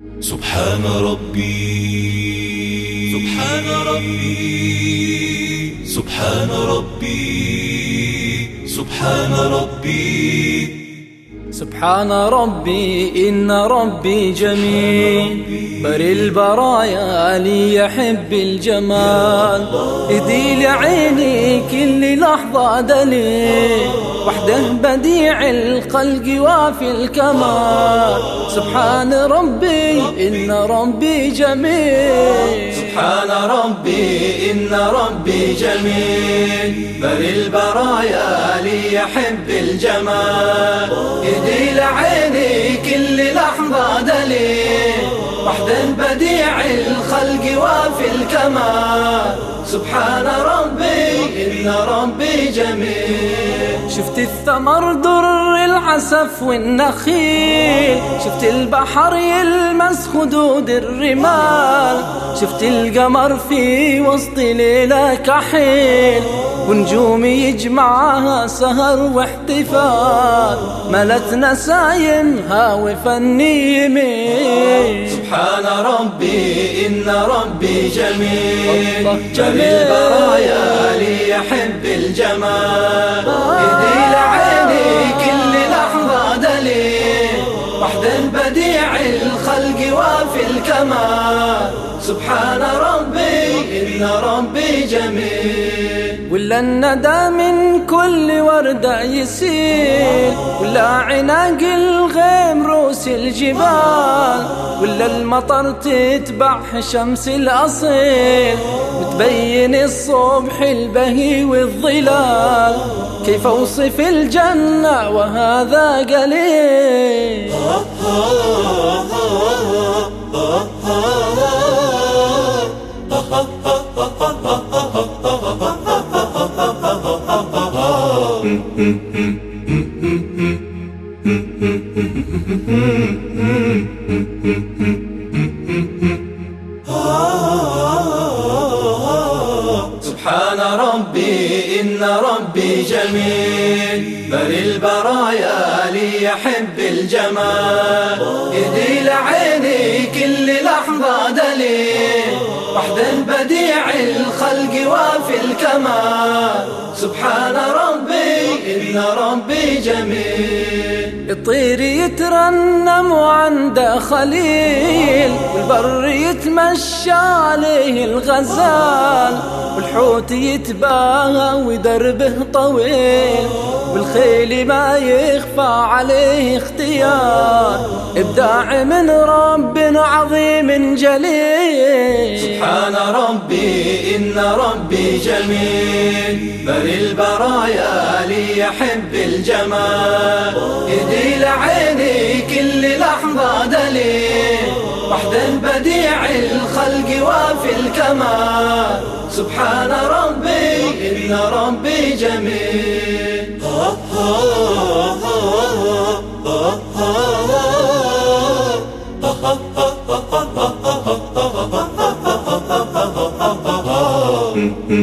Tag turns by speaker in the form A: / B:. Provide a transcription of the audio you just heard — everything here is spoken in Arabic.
A: سبحان ربي. سبحان ربي. سبحان ربي. سبحان ربي.
B: سبحان ربي إن ربي جميل. بري البرايا لي يحب الجمال. اهدي لعيني كل لحظة دليل. وحده بديع الخلق وافي الكمال. سبحان ربي إن ربي جميل.
C: سبحان ربي إن ربي جميل. بل البرايا لي يحب الجمال. يدي لعيني كل لحظة دليل. وحده بديع الخلق وافي الكمال. سبحان ربي إن ربي جميل.
B: شفت الثمر در العسف والنخيل. شفت البحر يلمس خدود الرمال شفت القمر في وسط ليلة كحيل ونجوم يجمعها سهر واحتفال ملت نسايمها وفني يمين
C: سبحان ربي إن ربي جميل جميل البرايا لي يحب الجمال. وحده بديع الخلق وافي الكمال. سبحان ربي إن ربي جميل.
B: ولا الندى من كل وردة يسيل. ولا عناق الغيم روس الجبال. ولا المطر تتبع شمس الأصيل. وتبين الصبح البهي والظلال. كيف أوصف الجنة وهذا قليل.
C: سبحان ربي إن ربي جميل. بل البرايا لي يحب الجمال. يدي لعيني كل لحظة دليل. وحده بديع الخلق وافي الكمال. سبحان ربي إن ربي جميل.
B: الطير يترنم وعنده خليل والبر يتمشى عليه الغزال والحوت يتباهى ودربه طويل. والخيل ما يخفى عليه اختيار. ابداع من رب عظيم جليل.
C: سبحان ربي إن ربي جميل. بل البرايا لي يحب الجمال. يدي لعيني كل لحظة دليل. وحده بديع الخلق وافي الكمال. سبحان ربي إن ربي جميل. Oh